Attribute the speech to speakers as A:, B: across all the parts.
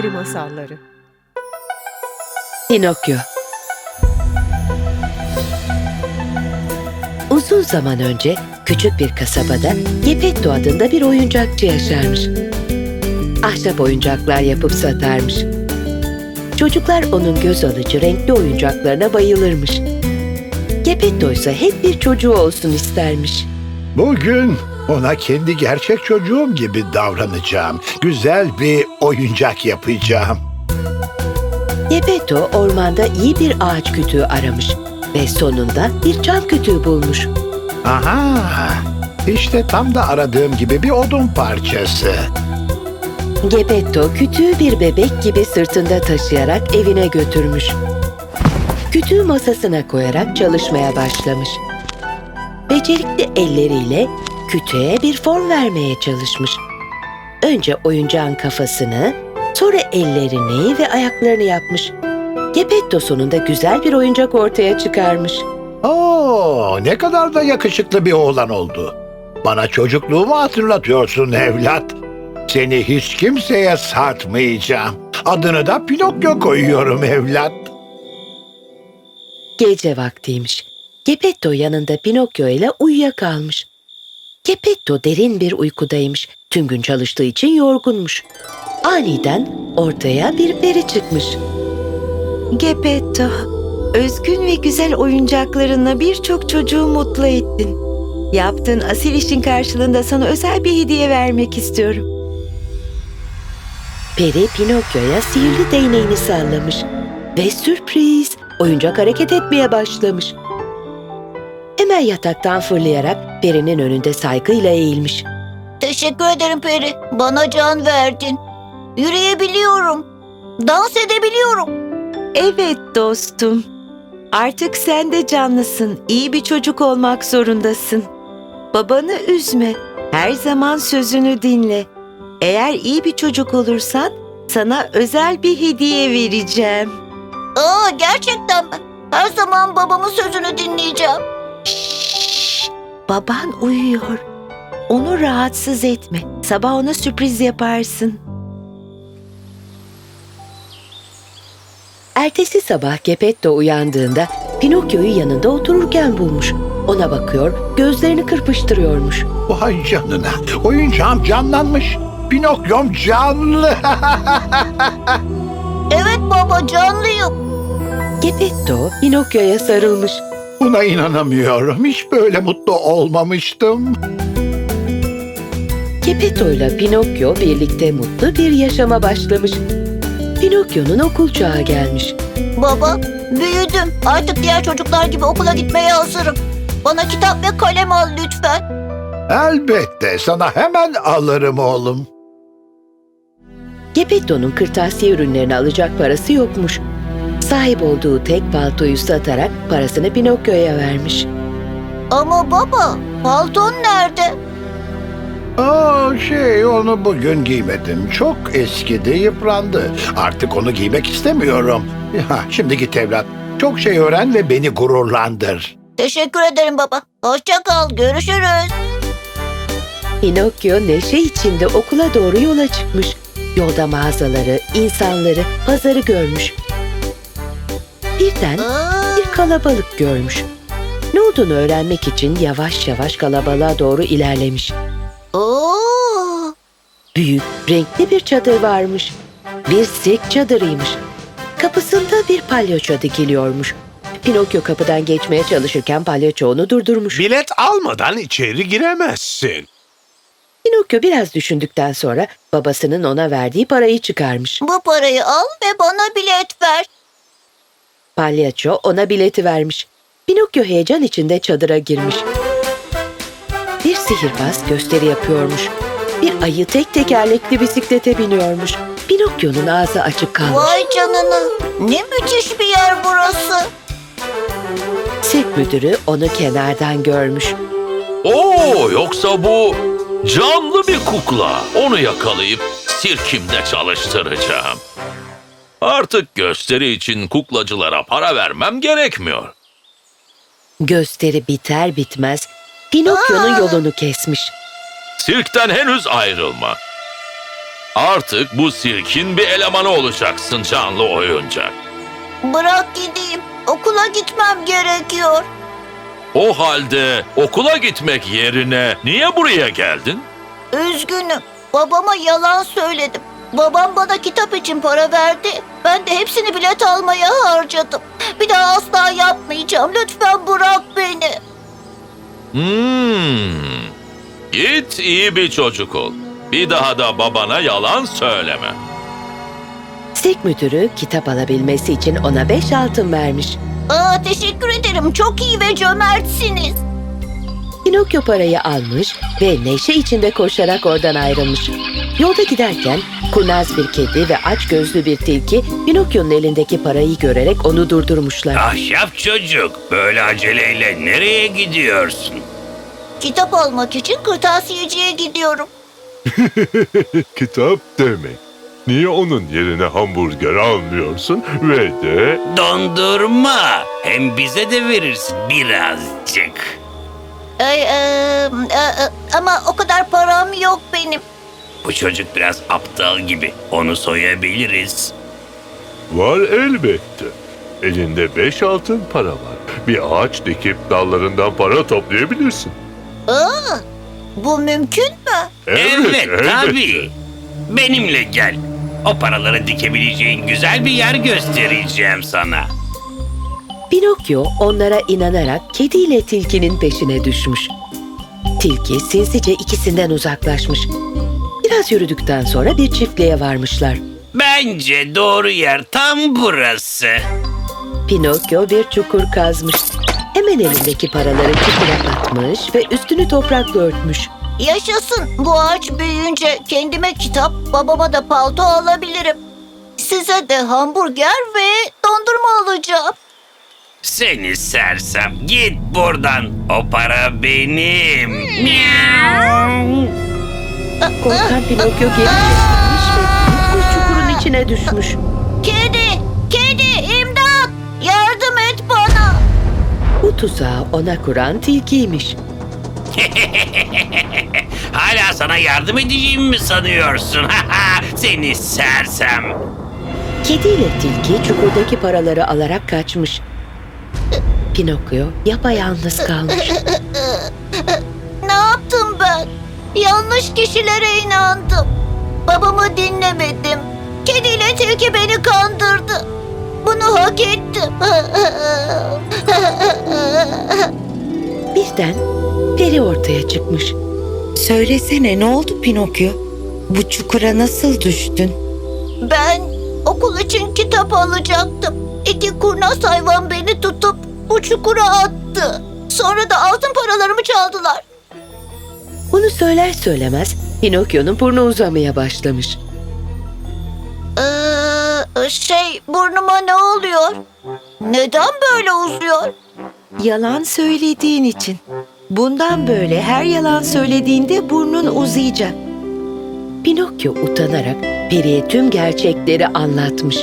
A: Peri Masalları
B: Pinokyo Uzun zaman önce küçük bir kasabada Geppetto adında bir oyuncakçı yaşarmış. Ahşap oyuncaklar yapıp satarmış. Çocuklar onun göz alıcı renkli oyuncaklarına bayılırmış. Geppetto ise hep bir çocuğu olsun istermiş.
C: Bugün ona kendi gerçek çocuğum gibi davranacağım. Güzel bir oyuncak yapacağım.
B: Geppetto ormanda iyi bir ağaç kütüğü aramış ve sonunda bir çam kütüğü bulmuş.
C: Aha! İşte tam da aradığım gibi bir odun parçası.
B: Geppetto kütüğü bir bebek gibi sırtında taşıyarak evine götürmüş. Kütüğü masasına koyarak çalışmaya başlamış. Becerikli elleriyle kütüğe bir form vermeye çalışmış. Önce oyuncağın kafasını, sonra ellerini ve ayaklarını yapmış. Geppetto sonunda güzel bir oyuncak ortaya çıkarmış.
C: Oo, ne kadar da yakışıklı bir oğlan oldu. Bana çocukluğumu hatırlatıyorsun evlat. Seni hiç kimseye satmayacağım. Adını da Pinokyo koyuyorum evlat.
B: Gece vaktiymiş. Geppetto yanında Pinokyo ile uyuyakalmış. Geppetto derin bir uykudaymış. Tüm gün çalıştığı için yorgunmuş. Aniden ortaya bir peri çıkmış.
D: Geppetto, özgün ve güzel oyuncaklarınla birçok çocuğu mutlu ettin. Yaptığın asil işin karşılığında sana özel bir hediye vermek istiyorum.
B: Peri Pinokyo'ya sihirli değneğini sallamış. Ve sürpriz, oyuncak hareket etmeye başlamış. Hemen yataktan fırlayarak perinin önünde saygıyla eğilmiş.
E: Teşekkür ederim Peri. Bana can verdin. Yürüyebiliyorum. Dans edebiliyorum.
D: Evet dostum. Artık sen de canlısın. İyi bir çocuk olmak zorundasın. Babanı üzme. Her zaman sözünü dinle. Eğer iyi bir çocuk olursan sana özel bir hediye vereceğim.
E: Aa gerçekten mi? Her zaman babamın sözünü dinleyeceğim.
D: Baban uyuyor. Onu rahatsız etme. Sabah ona sürpriz yaparsın.
B: Ertesi sabah Geppetto uyandığında Pinokyo'yu yanında otururken bulmuş. Ona bakıyor, gözlerini kırpıştırıyormuş.
C: Vay canına. Oyuncağım canlanmış. Pinokyo'm canlı.
E: Evet baba canlıyım.
B: Geppetto Pinokyo'ya sarılmış.
C: Buna inanamıyorum. Hiç böyle mutlu olmamıştım.
B: Geppetto ile Pinokyo birlikte mutlu bir yaşama başlamış. Pinokyo'nun okul çağı gelmiş.
E: Baba büyüdüm. Artık diğer çocuklar gibi okula gitmeye hazırım. Bana kitap ve kalem al lütfen.
C: Elbette sana hemen alırım oğlum.
B: Geppetto'nun kırtasiye ürünlerini alacak parası yokmuş. Sahip olduğu tek paltoyu satarak parasını Pinokyo'ya vermiş.
E: Ama baba palton nerede?
C: Aa, şey onu bugün giymedim. Çok eskidi, yıprandı. Artık onu giymek istemiyorum. Ha, şimdi git evlat. Çok şey öğren ve beni gururlandır.
E: Teşekkür ederim baba. Hoşça kal. Görüşürüz.
B: Pinokyo neşe içinde okula doğru yola çıkmış. Yolda mağazaları, insanları, pazarı görmüş. Birden bir kalabalık görmüş. Ne olduğunu öğrenmek için yavaş yavaş kalabalığa doğru ilerlemiş.
E: oo.
B: Büyük, renkli bir çadır varmış. Bir sirk çadırıymış. Kapısında bir palyaço dikiliyormuş. Pinokyo kapıdan geçmeye çalışırken palyaço onu durdurmuş.
F: Bilet almadan içeri giremezsin.
B: Pinokyo biraz düşündükten sonra babasının ona verdiği parayı çıkarmış.
E: Bu parayı al ve bana bilet ver.
B: Palyaço ona bileti vermiş. Pinokyo heyecan içinde çadıra girmiş. Bir sihirbaz gösteri yapıyormuş. Bir ayı tek tekerlekli bisiklete biniyormuş. Pinokyo'nun ağzı açık kalmış.
E: Vay canına. Ne müthiş bir yer burası.
B: Sirk müdürü onu kenardan görmüş.
G: Oo yoksa bu canlı bir kukla. Onu yakalayıp sirkimde çalıştıracağım. Artık gösteri için kuklacılara para vermem gerekmiyor.
B: Gösteri biter bitmez Pinokyo'nun yolunu kesmiş.
G: Sirkten henüz ayrılma. Artık bu sirkin bir elemanı olacaksın canlı oyuncak.
E: Bırak gideyim. Okula gitmem gerekiyor.
G: O halde okula gitmek yerine niye buraya geldin?
E: Üzgünüm. Babama yalan söyledim. Babam bana kitap için para verdi. Ben de hepsini bilet almaya harcadım. Bir daha asla yapmayacağım. Lütfen bırak beni.
G: Hmm. Git iyi bir çocuk ol. Bir daha da babana yalan söyleme.
B: Sirk müdürü kitap alabilmesi için ona beş altın vermiş.
E: Aa, teşekkür ederim. Çok iyi ve cömertsiniz.
B: Pinokyo parayı almış ve neşe içinde koşarak oradan ayrılmış. Yolda giderken kurnaz bir kedi ve aç gözlü bir tilki Pinokyo'nun elindeki parayı görerek onu durdurmuşlar.
A: Ahşap çocuk, böyle aceleyle nereye gidiyorsun?
E: Kitap almak için kırtasiyeciye gidiyorum.
H: Kitap demek. Niye onun yerine hamburger almıyorsun ve de
A: Dondurma. Hem bize de verirsin birazcık.
E: Ay, e, e, e, ama o kadar param yok benim.
A: Bu çocuk biraz aptal gibi. Onu soyabiliriz.
H: var elbette. Elinde beş altın para var. Bir ağaç dikip dallarından para toplayabilirsin.
E: Aa, bu mümkün mü?
A: Evet, tabii. Benimle gel. O paraları dikebileceğin güzel bir yer göstereceğim sana.
B: Pinokyo onlara inanarak kediyle tilkinin peşine düşmüş. Tilki sinsice ikisinden uzaklaşmış. Biraz yürüdükten sonra bir çiftliğe varmışlar.
A: Bence doğru yer tam burası.
B: Pinokyo bir çukur kazmış. Hemen elindeki paraları çukura atmış ve üstünü toprakla örtmüş.
E: Yaşasın. Bu ağaç büyüyünce kendime kitap, babama da palto alabilirim. Size de hamburger ve dondurma alacağım.
A: Seni sersem git buradan. O para benim. Miau.
B: Korkan Pinokyo geri çekilmiş ve büyük bir çukurun içine düşmüş.
E: Kedi, kedi, imdat! Yardım et bana.
B: Bu tuzağı ona kuran tilkiymiş.
A: Hala sana yardım edeceğimi mi sanıyorsun? Seni sersem.
B: Kedi ile tilki çukurdaki paraları alarak kaçmış. Pinokyo yapayalnız kalmış.
E: Yanlış kişilere inandım. Babamı dinlemedim. Kediyle tilki beni kandırdı. Bunu hak ettim.
B: Birden peri ortaya çıkmış.
D: Söylesene ne oldu Pinokyo? Bu çukura nasıl düştün?
E: Ben okul için kitap alacaktım. İki kurnaz hayvan beni tutup bu çukura attı. Sonra da altın paralarımı çaldılar.
B: Bunu söyler söylemez Pinokyo'nun burnu uzamaya başlamış.
E: Ee, şey burnuma ne oluyor? Neden böyle uzuyor?
D: Yalan söylediğin için. Bundan böyle her yalan söylediğinde burnun uzayacak.
B: Pinokyo utanarak periye tüm gerçekleri anlatmış.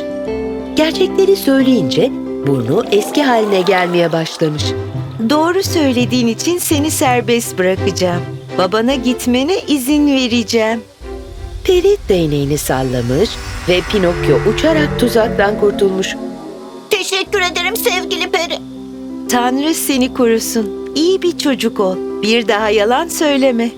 B: Gerçekleri söyleyince burnu eski haline gelmeye başlamış.
D: Doğru söylediğin için seni serbest bırakacağım. Babana gitmene izin vereceğim.
B: Peri değneğini sallamış ve Pinokyo uçarak tuzaktan kurtulmuş.
E: Teşekkür ederim sevgili peri.
D: Tanrı seni korusun. İyi bir çocuk ol. Bir daha yalan söyleme.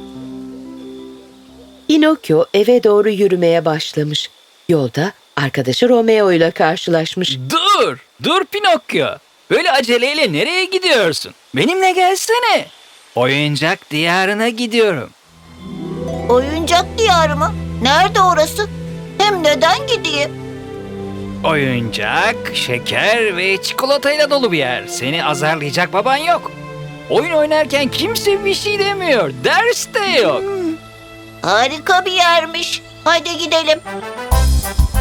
B: Pinokyo eve doğru yürümeye başlamış. Yolda arkadaşı Romeo ile karşılaşmış.
I: Dur, dur Pinokyo. Böyle aceleyle nereye gidiyorsun? Benimle gelsene. Oyuncak diyarına gidiyorum.
E: Oyuncak diyarı mı? Nerede orası? Hem neden gideyim?
I: Oyuncak, şeker ve çikolatayla dolu bir yer. Seni azarlayacak baban yok. Oyun oynarken kimse bir şey demiyor. Ders de yok.
E: Harika bir yermiş. Haydi gidelim.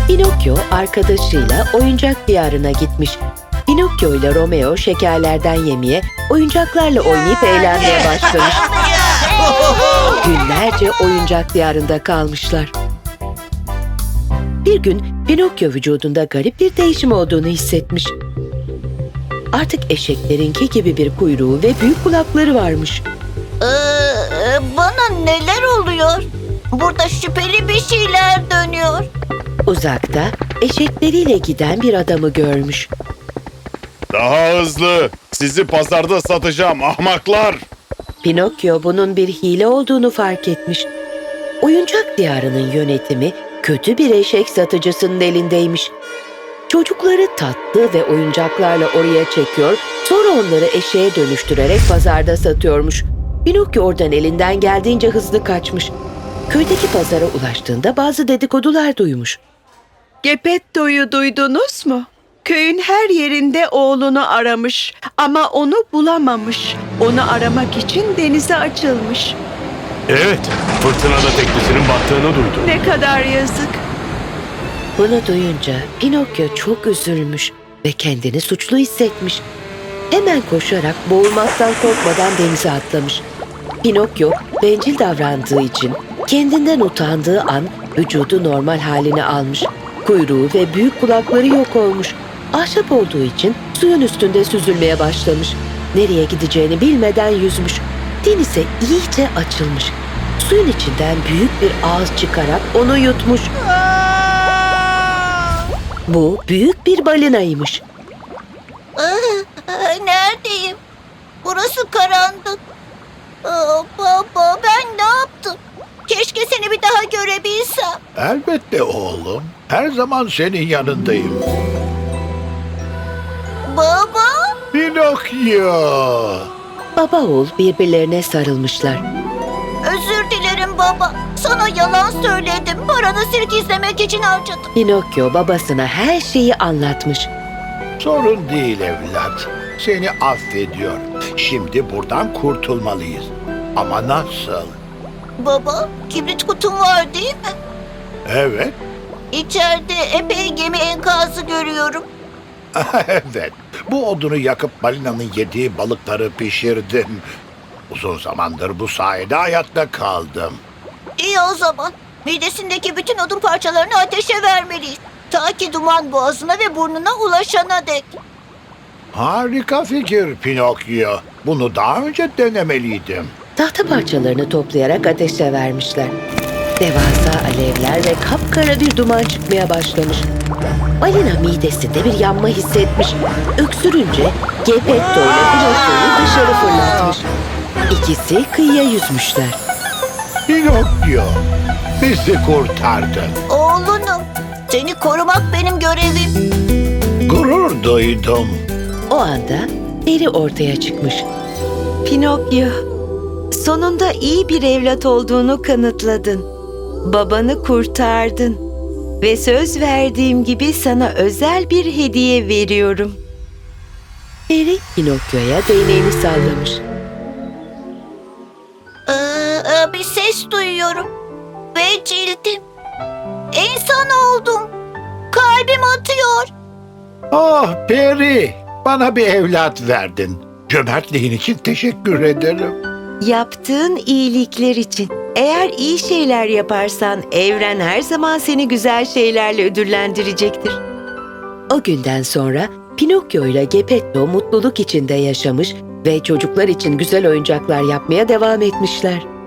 B: Pinokyo arkadaşıyla oyuncak diyarına gitmiş. Pinokyo ile Romeo şekerlerden yemeye, oyuncaklarla oynayıp eğlenmeye başlamış. Günlerce oyuncak diyarında kalmışlar. Bir gün Pinokyo vücudunda garip bir değişim olduğunu hissetmiş. Artık eşeklerinki gibi bir kuyruğu ve büyük kulakları varmış.
E: Ee, bana neler oluyor? Burada şüpheli bir şeyler dönüyor.
B: Uzakta eşekleriyle giden bir adamı görmüş.
J: Daha hızlı. Sizi pazarda satacağım ahmaklar.
B: Pinokyo bunun bir hile olduğunu fark etmiş. Oyuncak diyarının yönetimi kötü bir eşek satıcısının elindeymiş. Çocukları tatlı ve oyuncaklarla oraya çekiyor, sonra onları eşeğe dönüştürerek pazarda satıyormuş. Pinokyo oradan elinden geldiğince hızlı kaçmış. Köydeki pazara ulaştığında bazı dedikodular duymuş.
K: Gepetto'yu duydunuz mu? Köyün her yerinde oğlunu aramış ama onu bulamamış. Onu aramak için denize açılmış.
F: Evet, fırtınada teknesinin battığını duydum.
K: Ne kadar yazık.
B: Bunu duyunca Pinokyo çok üzülmüş ve kendini suçlu hissetmiş. Hemen koşarak boğulmaktan korkmadan denize atlamış. Pinokyo bencil davrandığı için kendinden utandığı an vücudu normal haline almış. Kuyruğu ve büyük kulakları yok olmuş. Ahşap olduğu için suyun üstünde süzülmeye başlamış. Nereye gideceğini bilmeden yüzmüş. Denize iyice açılmış. Suyun içinden büyük bir ağız çıkarak onu yutmuş. Bu büyük bir balinaymış.
E: Ah, Neredeyim? Burası karanlık. Aa, baba ben ne yaptım? Keşke seni bir daha görebilsem.
C: Elbette oğlum. Her zaman senin yanındayım.
E: Baba?
C: Pinokyo.
B: Baba oğul birbirlerine sarılmışlar.
E: Özür dilerim baba. Sana yalan söyledim. Paranı sirk izlemek için harcadım.
B: Pinokyo babasına her şeyi anlatmış.
C: Sorun değil evlat. Seni affediyor. Şimdi buradan kurtulmalıyız. Ama nasıl?
E: Baba, kibrit kutum var değil mi?
C: Evet,
E: İçeride epey gemi enkazı görüyorum.
C: evet. Bu odunu yakıp balinanın yediği balıkları pişirdim. Uzun zamandır bu sayede hayatta kaldım.
E: İyi o zaman. Midesindeki bütün odun parçalarını ateşe vermeliyiz. Ta ki duman boğazına ve burnuna ulaşana dek.
C: Harika fikir Pinokyo. Bunu daha önce denemeliydim.
B: Tahta parçalarını toplayarak ateşe vermişler. Devasa alevler ve kapkara bir duman çıkmaya başlamış. Balina midesinde bir yanma hissetmiş. Öksürünce Gepetto ile Pinokyo'yu dışarı fırlatmış. İkisi kıyıya yüzmüşler.
C: Pinokyo, bizi kurtardın.
E: Oğlunum, seni korumak benim görevim.
C: Gurur duydum.
B: O anda peri ortaya çıkmış.
D: Pinokyo, sonunda iyi bir evlat olduğunu kanıtladın. Babanı kurtardın. Ve söz verdiğim gibi sana özel bir hediye veriyorum.
B: Peri Pinokyo'ya değneğini sallamış.
E: Ee, e, bir ses duyuyorum. Ve cildim. İnsan oldum. Kalbim atıyor.
C: Oh Peri, bana bir evlat verdin. Cömertliğin için teşekkür ederim.
D: Yaptığın iyilikler için. Eğer iyi şeyler yaparsan evren her zaman seni güzel şeylerle ödüllendirecektir.
B: O günden sonra Pinokyo ile Geppetto mutluluk içinde yaşamış ve çocuklar için güzel oyuncaklar yapmaya devam etmişler.